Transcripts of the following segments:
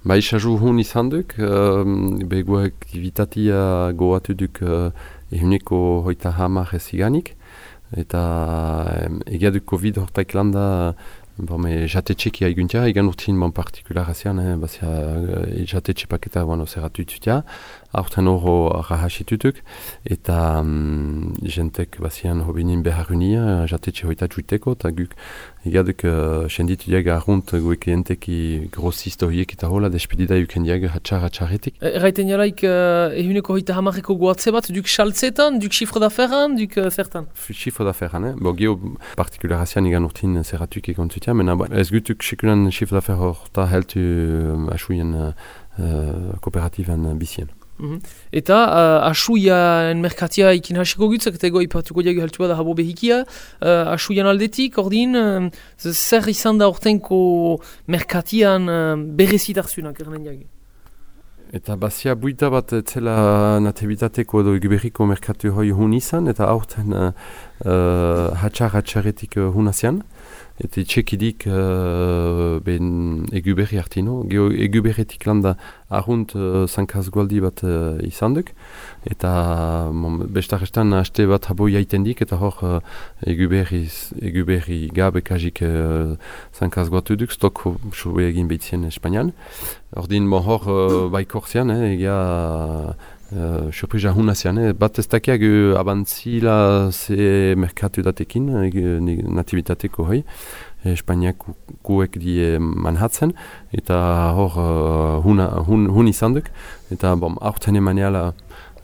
Ba, isaju hun izan duk, uh, begu aktivitatea goatu duk uh, ehuneko hoita hamar ez iganik. Eta um, egia duk COVID hortaik landa, bon, me jate txeki haiguntia, egan urtin bon partikularazioan, eh, bazia uh, jate txepaketa bueno, zerratu itutia, aurten rahasitutuk, eta um, jentek bazian hobinin beharunia, jate txe hoita eta guk uh, senditu diag arrunt guek enteki horiek eta hola, despedida yuken diag hatxar hatxarretik. Erraiten jalaik, uh, ehuneko hoita hamarreko guatze bat, duk xaltzetan, duk xifro duk uh, zertan? Xifro eh? Bo, geho urtin zerratuk ekon zutia, mena ba, ez gutuk xikunan xifro d'afer horta heltu uh, asuien uh, uh, kooperativan bizien. -hmm. Eta uh, asuian merkatia ikin hasiko gutzak eta ego ipatuko diago heltu bada habo behikia. Uh, asuian aldetik, ordin, uh, zer izan da ortenko merkatian uh, berrezitarzunak erren diago? Eta bazia buita bat zela natebitateko edo eguberriko merkatu hoi hun izan, eta aurten uh, uh, hatxar hatxaretik uh, hun asian. Eta txekidik uh, ben eguberri hartino. Geo eguberretik landa ahunt uh, zankaz gualdi bat uh, izan duk. Eta bon, bestarestan haste bat habo jaiten dik, eta hor uh, eguberri, gabe kajik uh, zankaz guatu duk, stok sube egin behitzien Espainian. Ordin bon, hor uh, baikorzian, eh, egia Uh, surpresa hun azian, eh? bat ez dakiak abantzila ze merkatu datekin, uh, nativitateko hoi, Espainiak kuek die manhatzen, eta hor uh, hun, hun, hun izan duk, eta bom, aurten emaneala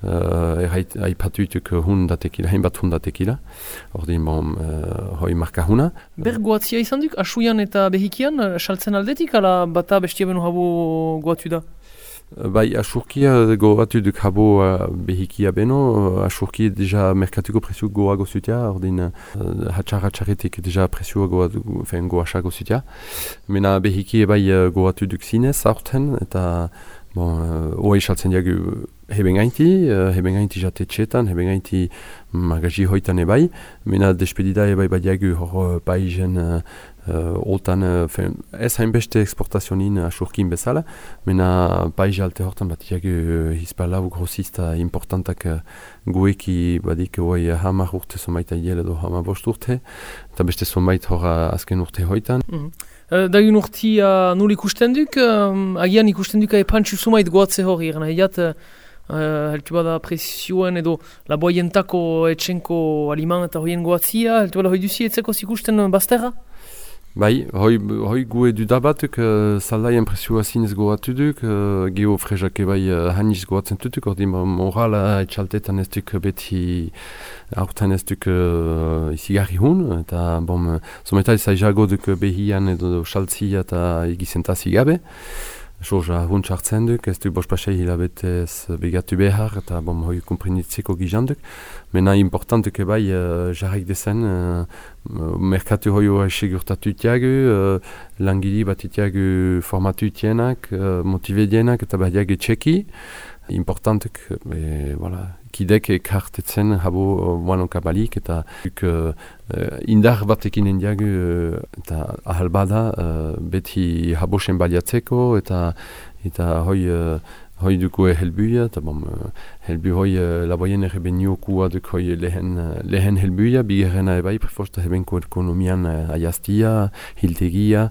uh, aipatuituk hun datekila, hainbat hun datekila, ordin bom, uh, hoi marka huna. Ber guatzia izan duk, asuian eta behikian, saltzen aldetik, ala bata bestia benu habo guatu da? Bai, asurkia goatu duk habo uh, behikia beno, asurki deja merkatuko presio goa gozutia, ordin uh, hatxar hatxaretik deja presio goa, fen goa xa gozutia. Mena behiki bai uh, goatu duk zinez aurten, eta bon, uh, oa isaltzen diagu heben gainti, uh, heben gainti jate txetan, heben gainti magaji hoitan ebai, mena despedida ebai bai diagu hor bai jen uh, uh, otan, uh, ez hainbeste eksportazionin asurkin bezala, mena paiz alte hortan bat iagu uh, hispala u grosista importantak uh, gueki badik oi hamar urte somaita hiel edo hamar bost urte, eta beste somait hor azken urte hoitan. Mm. -hmm. Uh, Dagin urti uh, nul ikusten duk, um, agian ikusten duk epantxu sumait goatze hori, gana hiat, uh, heltu bada presioen edo laboientako etxenko aliman eta hoien goatzia, heltu bada hoi duzi etzeko zikusten bazterra? Bai, hoi, hoi gu edu dabatuk, uh, zaldai impresioa zinez goatu duk, uh, geho frezak ebai uh, haniz goatzen tutuk, ordi morala etxaltetan ez duk beti aurten ez duk uh, izigarri hun, eta bom, zometa ez aizago duk behian edo xaltzia eta egizentazi gabe. Soja hun txartzen duk, ez du bospasei hilabetez begatu behar, eta bom, hoi komprenitzeko gizan duk. Mena importantuk ebai uh, jarraik dezen, uh, merkatu hoi hoa segurtatu itiagu, uh, langili bat itiagu formatu itienak, uh, motive dienak eta badiagu txeki. Importantuk, e, voilà, kidek ekartetzen habo uh, kabalik eta duk, uh, indar batekin endiagu eta ahal bada uh, beti habo baliatzeko eta eta hoi uh, hoi duko e helbuia eta bom helbu hoi uh, laboien errebenio kua duk hoi lehen, lehen helbuia bigarrena ebai prefosta hebenko ekonomian uh, aiaztia, hiltegia